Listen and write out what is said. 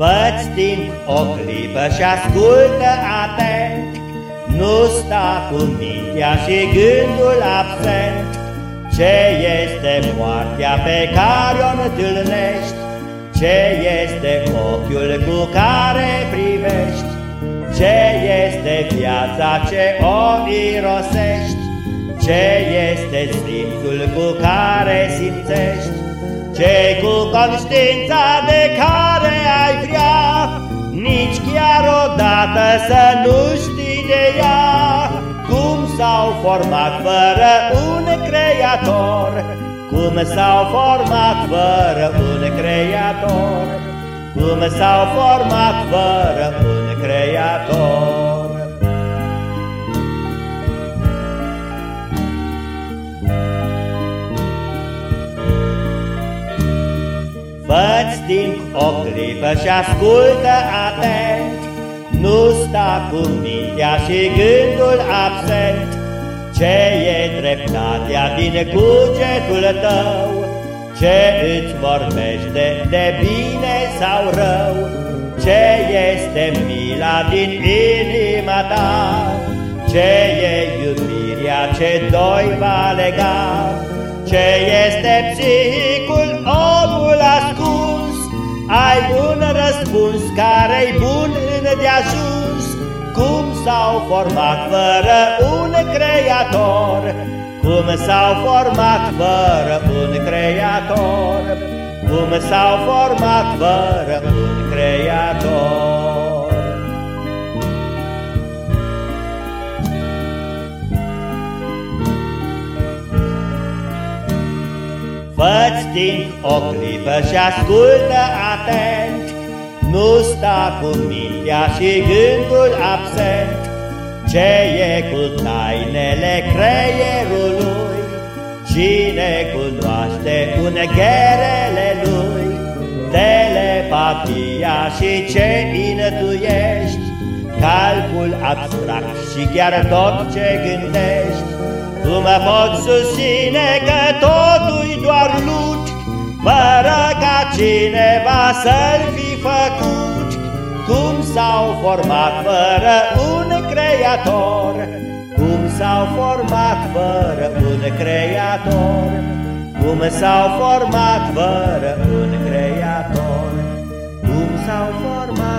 Fă-ți timp o clipă și ascultă atent, Nu sta cu mintea și gândul absent, Ce este moartea pe care o întâlnești, Ce este ochiul cu care privești, Ce este viața ce o irosești, Ce este simțul cu care simțești, ce cu conștiința de care ai vrea, Nici chiar odată să nu știi de ea, Cum s-au format fără un creator, Cum s-au format fără un creator, Cum s-au format fără un creator. Fă-ți timp o clipă și ascultă atent, Nu sta cu mintea și gândul absent, Ce e dreptatea din cugetul tău, Ce îți vorbește de bine sau rău, Ce este mila din inima ta, Ce e iubirea ce doi va lega, Ce este psihicul? Omul ascuns, Ai un răspuns care-i bun în deajuns, Cum s-au format fără un creator, Cum s-au format fără un creator, Cum s-au format fără un creator. Fă-ți timp o clipă și ascultă atent, Nu sta cu mintea și gândul absent, Ce e cu tainele creierului, Cine cunoaște unegherele lui, Telepatia și ce inătuiești, Calcul abstract și chiar tot ce gândești, Tu mă poți susține că totul doar lut, Fără ca cineva să-l fi făcut, Cum s-au format fără un creator, Cum s-au format fără un creator, Cum s-au format fără un creator, Cum s-au format fără un creator, Cum s-au format